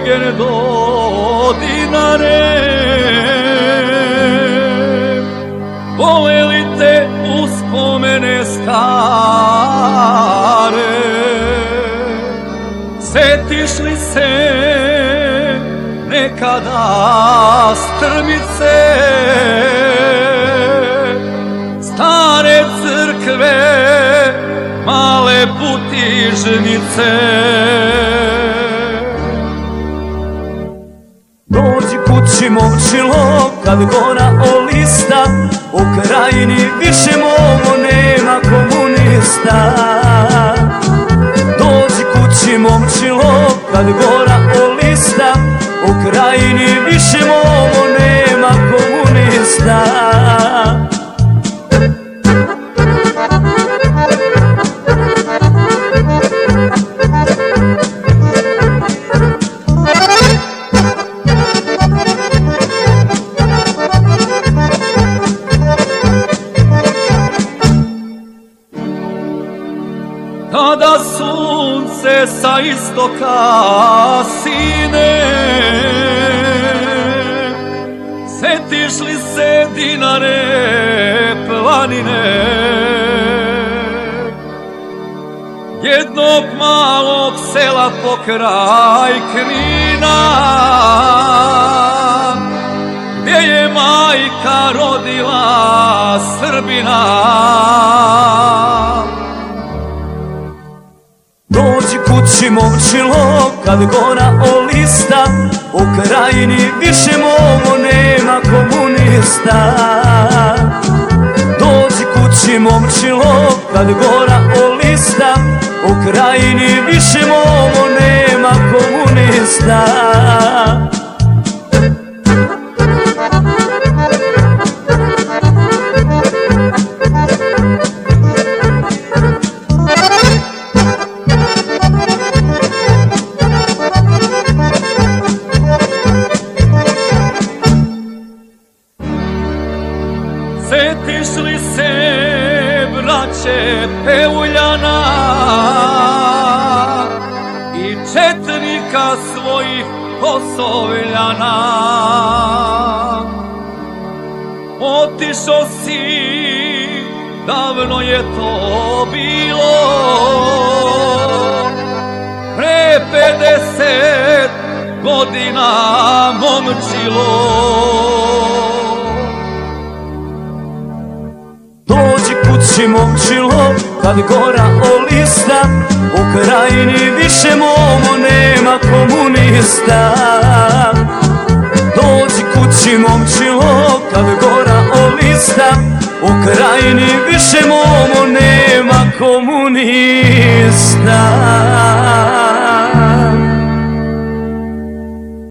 legendo dinare Voleli te uspomene stare. Setiš li se nekada strmice? Stare crkve, male putižnice Kući momčilo kad gora olista U krajini više momo nema komunista. Dođi kući momčilo kad gora Kada sunce sa istoka sine. Setiš li se dinare planine? Jednog malog sela pokraj Knina Gdje je majka rodila Srbina Dođi kući momčilo kad gora olista U krajini više momo nema komunista. Dođi kući momčilo kad gora olista U krajini više momo nema komunista Li se, braće Peuljana I četnika svojih Kosovljana Otišo si, davno je to bilo. Pre 50 godina momčilo Kući momčilo kad gora olista U krajini više momo nema komunista. Dođi kući momčilo kad gora olista U krajini više momo nema komunista